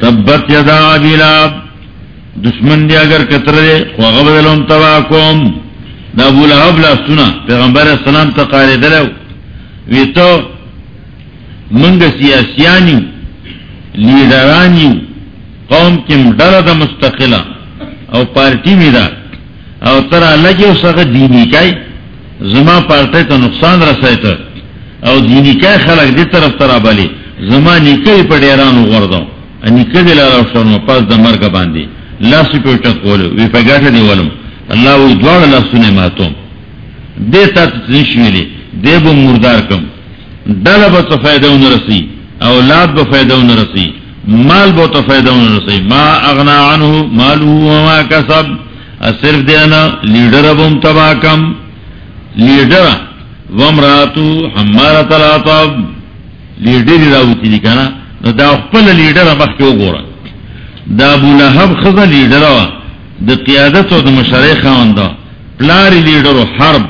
تبت یدا عبیلا. دشمن دی اگر کتر دے خوغ بدلوم تباکوم دا ابو لحب لا پیغمبر السلام تا قاری دلو. وی تو منگ سیاسیانیو لیڈرانیو، قوم کم ڈر دا مستقلا او پارٹی می دا. او ترا لگی او ساق دینی کئی زما پارٹی تا نقصان رسائی تا. او دینی کئی خلق دی طرف ترا بلی، زما نکلی پا دیرانو غردو. انی نکلی لارا شرم پاس دا مرگ باندی لاسی پی اچت کولو وی پا گاٹا دی ولم. اللہ وی دوار لاسونے ماتوم دے تا تنشویلی دے بو مردار کم. دل با تا فیدہ نرسی اولاد با فیدہ نرسی مال بو تو فائدہ رسی. ما اغنا عنہ مالو وما کسب. صرف دینا لیڈر بم تباکم لیڈر ومراتو حمارت العطب لیڈر راوتی دی کنا دا خپل لیڈر مخ کیو گورا دا ابو لحب خزا لیڈر وا دا قیادت و دا مشرع خان پلاری لیڈر و حرب.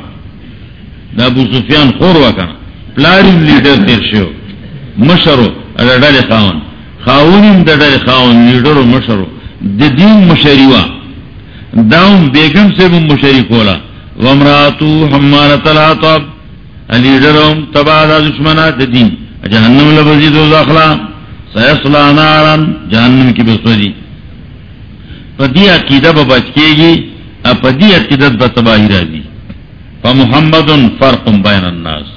دا ابو سفیان خور وکا پلاری لیڈر دیر شو مشرو ردال خان خاونیم د ډېر خاون لیډرو مشرو د دین مشریوا داوم بیگم سے بم مشری کولا ومراتو حمالت العطب لیډروم تبا د دشمنه دین. جهنم لبزی دو داخلا سیصلا نارا، جهنم کی بسوری پدی عقیدہ با بچ کے گی اپدی عقیدت با تباہی را دی فمحمد فرق بین الناس۔